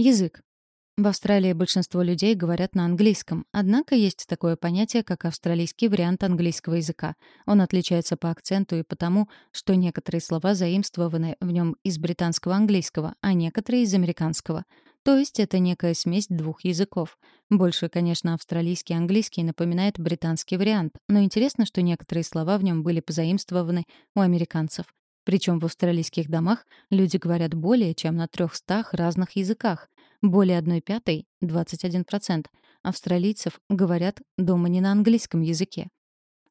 Язык. В Австралии большинство людей говорят на английском, однако есть такое понятие, как австралийский вариант английского языка. Он отличается по акценту и потому, что некоторые слова заимствованы в нем из британского английского, а некоторые — из американского. То есть это некая смесь двух языков. Больше, конечно, австралийский английский напоминает британский вариант, но интересно, что некоторые слова в нем были позаимствованы у американцев. Причем в австралийских домах люди говорят более чем на 300 разных языках. Более 1 пятой, 21%, австралийцев говорят дома не на английском языке.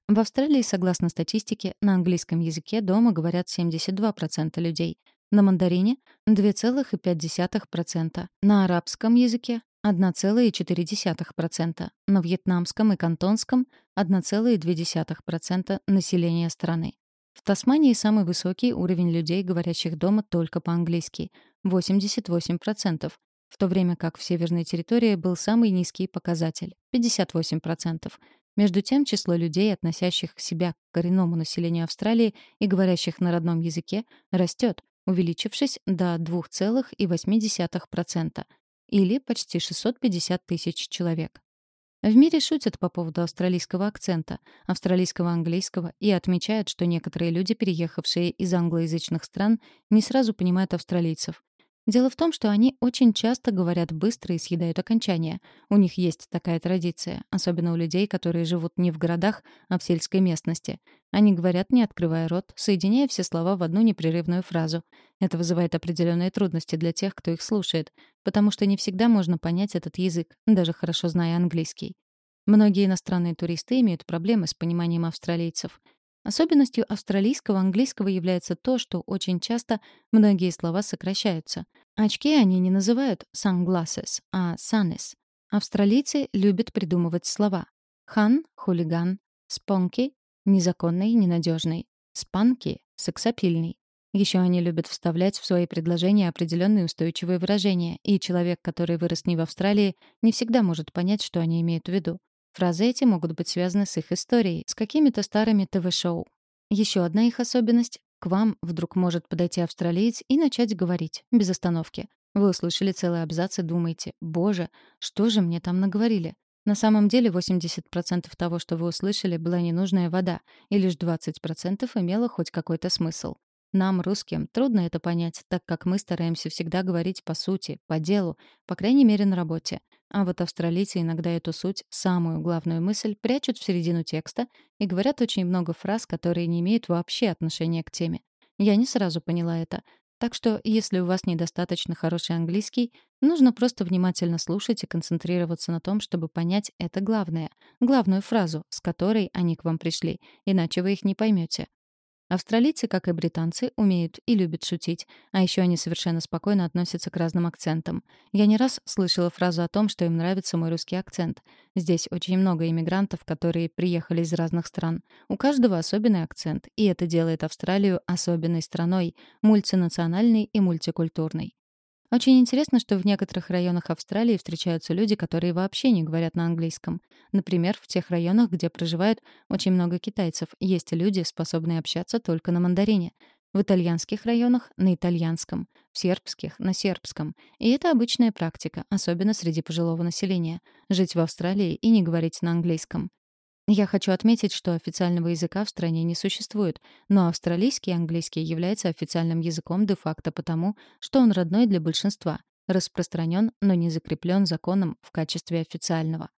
В Австралии, согласно статистике, на английском языке дома говорят 72% людей, на мандарине — 2,5%, на арабском языке — 1,4%, на вьетнамском и кантонском — 1,2% населения страны. В Тасмании самый высокий уровень людей, говорящих дома только по-английски — 88%, в то время как в северной территории был самый низкий показатель — 58%. Между тем, число людей, относящих себя к коренному населению Австралии и говорящих на родном языке, растет, увеличившись до 2,8%, или почти 650 тысяч человек. В мире шутят по поводу австралийского акцента, австралийского английского и отмечают, что некоторые люди, переехавшие из англоязычных стран, не сразу понимают австралийцев. Дело в том, что они очень часто говорят быстро и съедают окончания. У них есть такая традиция, особенно у людей, которые живут не в городах, а в сельской местности. Они говорят, не открывая рот, соединяя все слова в одну непрерывную фразу. Это вызывает определенные трудности для тех, кто их слушает, потому что не всегда можно понять этот язык, даже хорошо зная английский. Многие иностранные туристы имеют проблемы с пониманием австралийцев — Особенностью австралийского английского является то, что очень часто многие слова сокращаются. Очки они не называют sunglasses, а sunnies. Австралийцы любят придумывать слова. Хан — хулиган, спонки — незаконный, ненадежный, спанки — сексапильный. Еще они любят вставлять в свои предложения определенные устойчивые выражения, и человек, который вырос не в Австралии, не всегда может понять, что они имеют в виду. Фразы эти могут быть связаны с их историей, с какими-то старыми ТВ-шоу. Еще одна их особенность — к вам вдруг может подойти австралиец и начать говорить, без остановки. Вы услышали целый абзац и думаете, «Боже, что же мне там наговорили?» На самом деле 80% того, что вы услышали, была ненужная вода, и лишь 20% имело хоть какой-то смысл. Нам, русским, трудно это понять, так как мы стараемся всегда говорить по сути, по делу, по крайней мере, на работе. А вот австралийцы иногда эту суть, самую главную мысль, прячут в середину текста и говорят очень много фраз, которые не имеют вообще отношения к теме. Я не сразу поняла это. Так что, если у вас недостаточно хороший английский, нужно просто внимательно слушать и концентрироваться на том, чтобы понять это главное, главную фразу, с которой они к вам пришли, иначе вы их не поймете. Австралийцы, как и британцы, умеют и любят шутить, а еще они совершенно спокойно относятся к разным акцентам. Я не раз слышала фразу о том, что им нравится мой русский акцент. Здесь очень много иммигрантов, которые приехали из разных стран. У каждого особенный акцент, и это делает Австралию особенной страной, мультинациональной и мультикультурной. Очень интересно, что в некоторых районах Австралии встречаются люди, которые вообще не говорят на английском. Например, в тех районах, где проживает очень много китайцев, есть люди, способные общаться только на мандарине. В итальянских районах — на итальянском, в сербских — на сербском. И это обычная практика, особенно среди пожилого населения — жить в Австралии и не говорить на английском. Я хочу отметить, что официального языка в стране не существует, но австралийский английский является официальным языком де-факто потому, что он родной для большинства, распространен, но не закреплен законом в качестве официального.